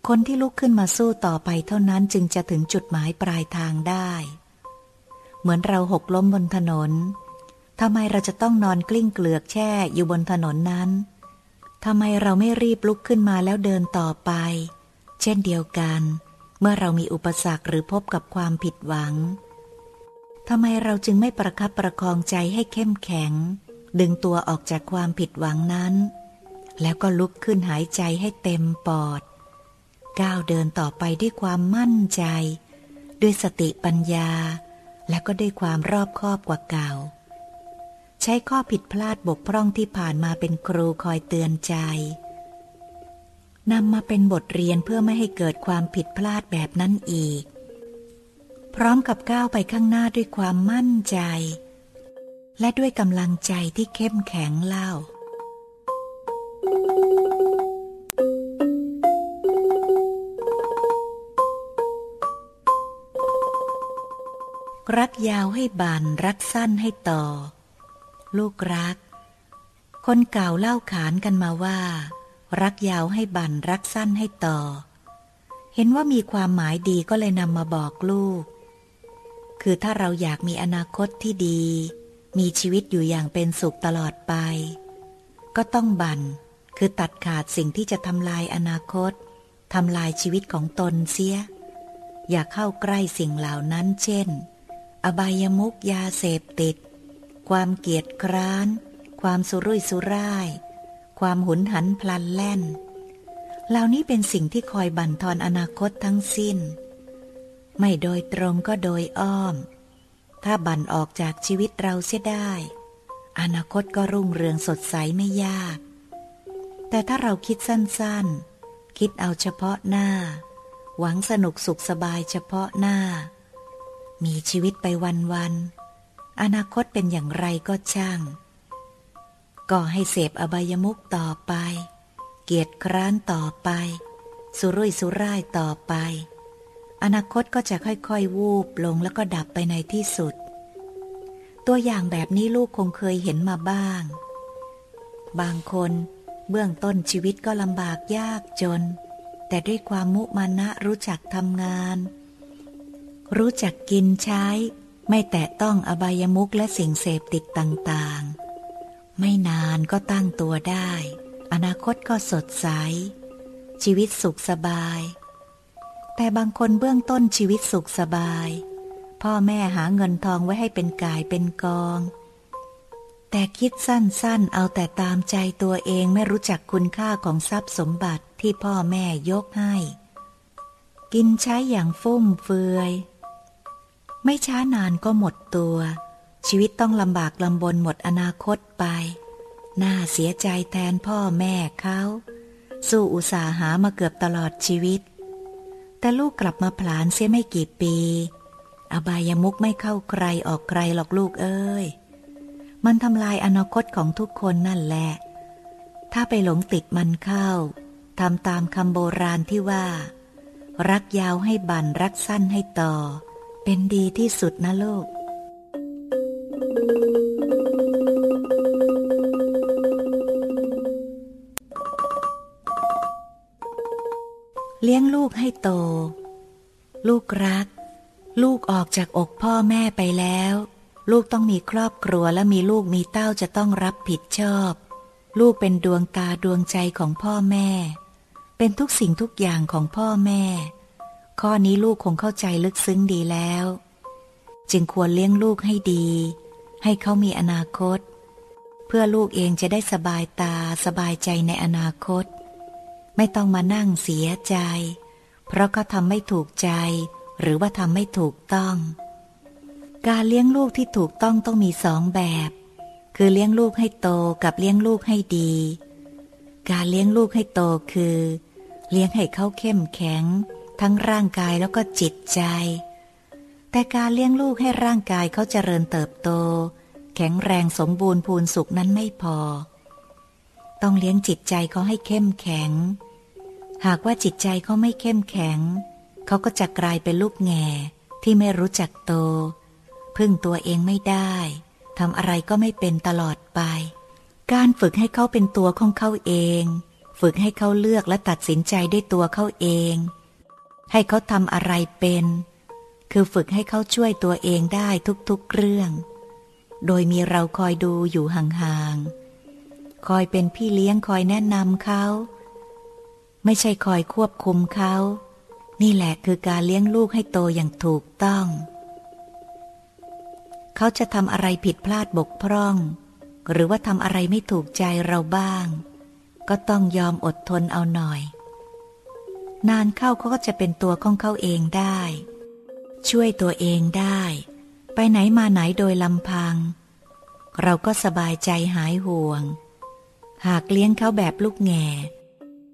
Speaker 1: คนที่ลุกขึ้นมาสู้ต่อไปเท่านั้นจึงจะถึงจุดหมายปลายทางได้ เหมือนเราหกล้มบนถนนทำไมเราจะต้องนอนกลิ้งเกลือกแช่อยู่บนถนนนั้นทำไมเราไม่รีบลุกขึ้นมาแล้วเดินต่อไป เช่นเดียวกัน เมื่อเรามีอุปสรรคหรือพบกับความผิดหวังทำไมเราจึงไม่ประคับประคองใจให้เข้มแข็ง ดึงตัวออกจากความผิดหวังนั้น แล้วก็ลุกขึ้นหายใจให้เต็มปอด ก้าวเดินต่อไปด้วยความมั่นใจ ด้วยสติปัญญา และก็ด้วยความรอบคอบกว่าเก่า ใช้ข้อผิดพลาดบกพร่องที่ผ่านมาเป็นครูคอยเตือนใจนำมาเป็นบทเรียนเพื่อไม่ให้เกิดความผิดพลาดแบบนั้นอีก พร้อมกับก้าวไปข้างหน้าด้วยความมั่นใจ และด้วยกำลังใจที่เข้มแข็งเล่า รักยาวให้บานรักสั้นให้ต่อ ลูกรัก คนเก่าเล่าขานกันมาว่า รักยาวให้บันรักสั้นให้ต่อ เห็นว่ามีความหมายดีก็เลยนำมาบอกลูก คือถ้าเราอยากมีอนาคตที่ดี มีชีวิตอยู่อย่างเป็นสุขตลอดไป ก็ต้องบันคือตัดขาดสิ่งที่จะทำลายอนาคตทำลายชีวิตของตนเสีย อย่าเข้าใกล้สิ่งเหล่านั้น เช่น อบายมุกยาเสพติด ความเกียจคร้าน ความสุรุ่ยสุร่าย ความหุนหันพลันแล่น เหล่านี้เป็นสิ่งที่คอยบั่นทอนอนาคตทั้งสิ้น ไม่โดยตรงก็โดยอ้อม ถ้าบันออกจากชีวิตเราเสียได้ อนาคตก็รุ่งเรืองสดใสไม่ยาก แต่ถ้าเราคิดสั้นๆ คิดเอาเฉพาะหน้า หวังสนุกสุขสบายเฉพาะหน้า มีชีวิตไปวันๆ อนาคตเป็นอย่างไรก็ช่าง ก็ให้เสพอบายมุกต่อไป เกียรติคร้านต่อไป สุรุ่ยสุร่ายต่อไป อนาคตก็จะค่อยๆ วูบลงแล้วก็ดับไปในที่สุด ตัวอย่างแบบนี้ลูกคงเคยเห็นมาบ้าง บางคนเบื้องต้นชีวิตก็ลำบากยากจน แต่ด้วยความมุมานะรู้จักทำงาน รู้จักกินใช้ ไม่แตะต้องอบายมุกและสิ่งเสพติดต่างๆ ไม่นานก็ตั้งตัวได้ อนาคตก็สดใส ชีวิตสุขสบาย แต่บางคนเบื้องต้นชีวิตสุขสบาย พ่อแม่หาเงินทองไว้ให้เป็นกายเป็นกอง แต่คิดสั้นๆ เอาแต่ตามใจตัวเองไม่รู้จักคุณค่าของทรัพย์สมบัติที่พ่อแม่ยกให้ กินใช้อย่างฟุ่มเฟือย ไม่ช้านานก็หมดตัว ชีวิตต้องลำบากลำบนหมดอนาคตไป น่าเสียใจแทนพ่อแม่เขา สู้อุตสาหามาเกือบตลอดชีวิต แต่ลูกกลับมาผลานเสียไม่กี่ปี อบายมุกไม่เข้าใครออกใครหรอกลูกเอ้ย มันทำลายอนาคตของทุกคนนั่นแหละ ถ้าไปหลงติดมันเข้าทำตามคำโบราณที่ว่า รักยาวให้บันรักสั้นให้ต่อ เป็นดีที่สุดนะลูก เลี้ยงลูกให้โต ลูกรัก ลูกออกจากอกพ่อแม่ไปแล้ว ลูกต้องมีครอบครัวและมีลูกมีเต้าจะต้องรับผิดชอบ ลูกเป็นดวงตาดวงใจของพ่อแม่ เป็นทุกสิ่งทุกอย่างของพ่อแม่ ข้อนี้ลูกคงเข้าใจลึกซึ้งดีแล้ว จึงควรเลี้ยงลูกให้ดี ให้เขามีอนาคต เพื่อลูกเองจะได้สบายตาสบายใจในอนาคต ไม่ต้องมานั่งเสียใจ เพราะเขาทำไม่ถูกใจ หรือว่าทำไม่ถูกต้อง การเลี้ยงลูกที่ถูกต้องต้องมีสองแบบ คือเลี้ยงลูกให้โตกับเลี้ยงลูกให้ดี การเลี้ยงลูกให้โตคือ เลี้ยงให้เขาเข้มแข็ง ทั้งร่างกายแล้วก็จิตใจ แต่การเลี้ยงลูกให้ร่างกายเขาเจริญเติบโต แข็งแรงสมบูรณ์พูนสุขนั้นไม่พอต้องเลี้ยงจิตใจเขาให้เข้มแข็ง หากว่าจิตใจเขาไม่เข้มแข็ง เขาก็จะกลายเป็นลูกแง่ที่ไม่รู้จักโต พึ่งตัวเองไม่ได้ทำอะไรก็ไม่เป็นตลอดไป การฝึกให้เขาเป็นตัวของเขาเอง ฝึกให้เขาเลือกและตัดสินใจด้วยตัวเขาเอง ให้เขาทำอะไรเป็น คือฝึกให้เขาช่วยตัวเองได้ทุกๆเรื่อง โดยมีเราคอยดูอยู่ห่างๆ คอยเป็นพี่เลี้ยงคอยแนะนำเขา ไม่ใช่คอยควบคุมเขา นี่แหละคือการเลี้ยงลูกให้โตอย่างถูกต้อง เขาจะทำอะไรผิดพลาดบกพร่อง หรือว่าทำอะไรไม่ถูกใจเราบ้าง ก็ต้องยอมอดทนเอาหน่อย นานเข้าเขาก็จะเป็นตัวของเขาเองได้ ช่วยตัวเองได้ ไปไหนมาไหนโดยลำพัง เราก็สบายใจหายห่วง หากเลี้ยงเขาแบบลูกแง่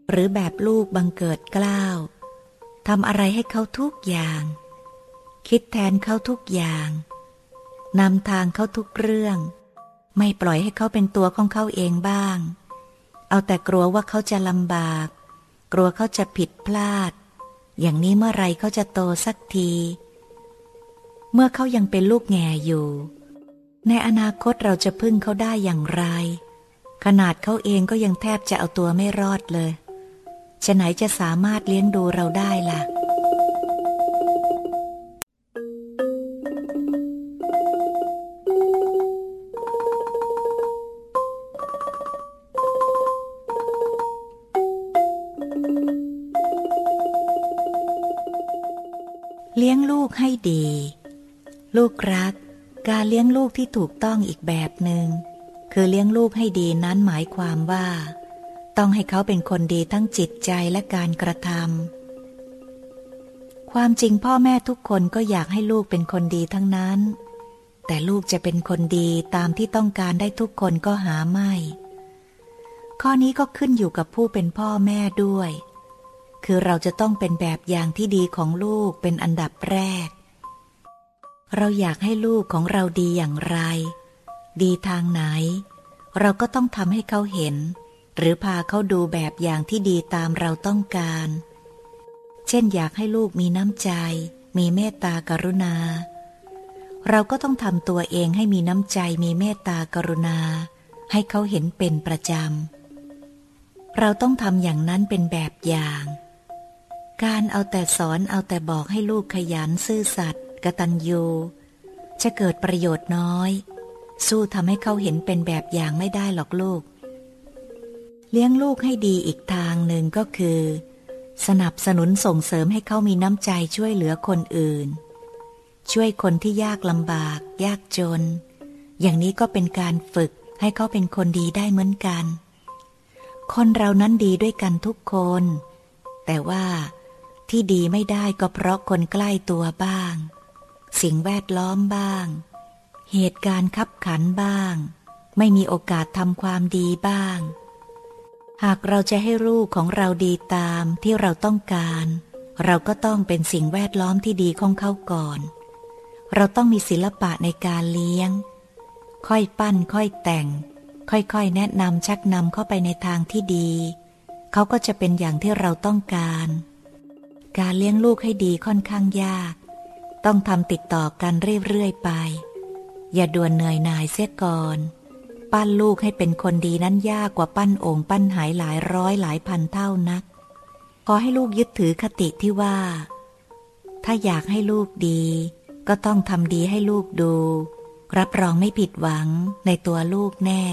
Speaker 1: หรือแบบลูกบังเกิดกล้าวทำอะไรให้เขาทุกอย่าง คิดแทนเขาทุกอย่างนำทางเขาทุกเรื่อง ไม่ปล่อยให้เขาเป็นตัวของเขาเองบ้าง เอาแต่กลัวว่าเขาจะลำบาก กลัวเขาจะผิดพลาด อย่างนี้เมื่อไรเขาจะโตสักที เมื่อเขายังเป็นลูกแง่อยู่ ในอนาคตเราจะพึ่งเขาได้อย่างไร ขนาดเขาเองก็ยังแทบจะเอาตัวไม่รอดเลย ฉะไหนจะสามารถเลี้ยงดูเราได้ล่ะ เลี้ยงลูกให้ดี ลูกรัก การเลี้ยงลูกที่ถูกต้องอีกแบบหนึง่งคือเลี้ยงลูกให้ดีนั้นหมายความว่า ต้องให้เขาเป็นคนดีทั้งจิตใจและการกระทำความจริงพ่อแม่ทุกคนก็อยากให้ลูกเป็นคนดีทั้งนั้น แต่ลูกจะเป็นคนดีตามที่ต้องการได้ทุกคนก็หาไม่ ข้อนี้ก็ขึ้นอยู่กับผู้เป็นพ่อแม่ด้วย คือเราจะต้องเป็นแบบอย่างที่ดีของลูกเป็นอันดับแรก เราอยากให้ลูกของเราดีอย่างไร ดีทางไหน เราก็ต้องทำให้เขาเห็น หรือพาเขาดูแบบอย่างที่ดีตามเราต้องการ เช่นอยากให้ลูกมีน้ำใจ มีเมตตากรุณา เราก็ต้องทำตัวเองให้มีน้ำใจมีเมตตากรุณา ให้เขาเห็นเป็นประจำ เราต้องทำอย่างนั้นเป็นแบบอย่าง การเอาแต่สอนเอาแต่บอกให้ลูกขยันซื่อสัตย์กตัญญูจะเกิดประโยชน์น้อย สู้ทำให้เขาเห็นเป็นแบบอย่างไม่ได้หรอกลูก เลี้ยงลูกให้ดีอีกทางหนึ่งก็คือ สนับสนุนส่งเสริมให้เขามีน้ำใจช่วยเหลือคนอื่น ช่วยคนที่ยากลำบาก ยากจน อย่างนี้ก็เป็นการฝึกให้เขาเป็นคนดีได้เหมือนกัน คนเรานั้นดีด้วยกันทุกคน แต่ว่าที่ดีไม่ได้ก็เพราะคนใกล้ตัวบ้าง สิ่งแวดล้อมบ้าง เหตุการณ์ขับขันบ้าง ไม่มีโอกาสทำความดีบ้าง หากเราจะให้ลูกของเราดีตามที่เราต้องการ เราก็ต้องเป็นสิ่งแวดล้อมที่ดีของเขาก่อน เราต้องมีศิลปะในการเลี้ยง ค่อยปั้นค่อยแต่ง ค่อยๆ แนะนำชักนำเข้าไปในทางที่ดี เขาก็จะเป็นอย่างที่เราต้องการ การเลี้ยงลูกให้ดีค่อนข้างยาก ต้องทำติดต่อกันเรื่อยๆไป อย่าด่วนเหนื่อยหน่ายเสียก่อน ปั้นลูกให้เป็นคนดีนั้นยากกว่าปั้นโอ่งปั้นหายหลายร้อยหลายพันเท่านัก ขอให้ลูกยึดถือคติที่ว่า ถ้าอยากให้ลูกดี ก็ต้องทำดีให้ลูกดู รับรองไม่ผิดหวังในตัวลูกแน่